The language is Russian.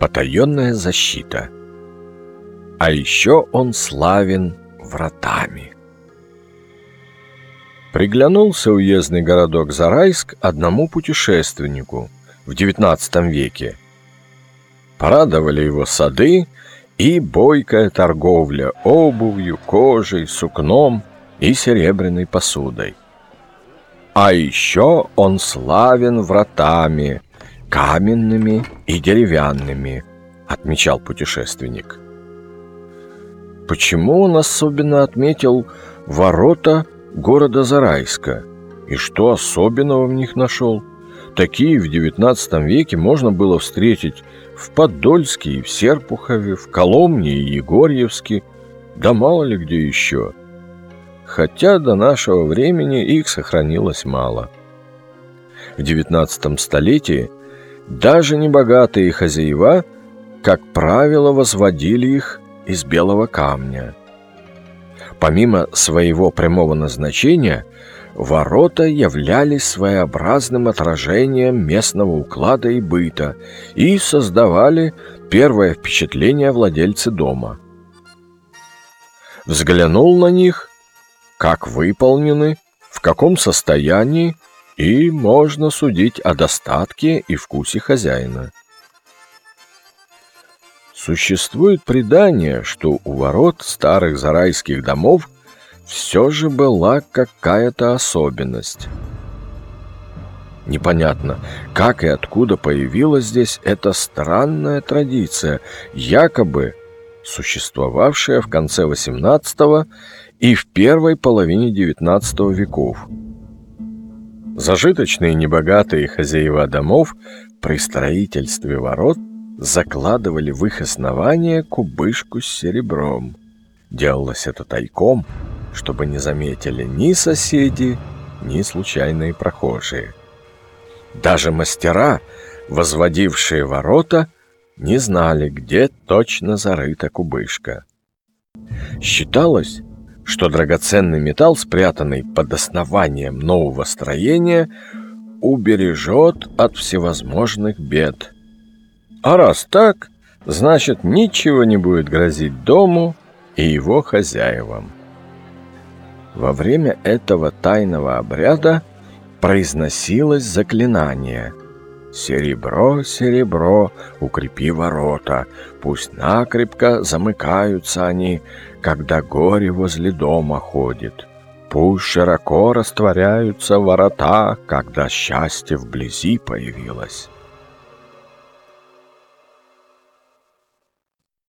Потаенная защита. А еще он славен вратами. Приглянулся уездный городок Зарайск одному путешественнику в XIX веке. Порадовали его сады и бойкая торговля обувью, кожей, сукном и серебряной посудой. А еще он славен вратами, каменными и деревянными, отмечал путешественник. Почему он особенно отметил ворота города Зарайска? И что особенного в них нашел? Такие в XIX веке можно было встретить в Подольске и в Серпухове, в Коломне и Егорьевске, да мало ли где еще. Хотя до нашего времени их сохранилось мало. В XIX столетии даже небогатые хозяева, как правило, возводили их из белого камня. Помимо своего прямого назначения, ворота являлись своеобразным отражением местного уклада и быта и создавали первое впечатление владельца дома. Взглянул на них, как выполнены, в каком состоянии и можно судить о достатке и вкусе хозяина. Существует предание, что у ворот старых зарайских домов все же была какая-то особенность. Непонятно, как и откуда появилась здесь эта странная традиция, якобы существовавшая в конце XVIII и в первой половине XIX веков. Зажиточные небогатые хозяева домов при строительстве ворот закладывали в их основание кубышку с серебром. Делалось это тайком, чтобы не заметили ни соседи, ни случайные прохожие. Даже мастера, возводившие ворота, не знали, где точно зарыта кубышка. Считалось, что драгоценный металл, спрятанный под основанием нового строения, убережет от всевозможных бед. А раз так, значит ничего не будет грозить дому и его хозяевам. Во время этого тайного обряда произносилось заклинание «Серебро, серебро, укрепи ворота, пусть накрепко замыкаются они, когда горе возле дома ходит. Пусть широко растворяются ворота, когда счастье вблизи появилось.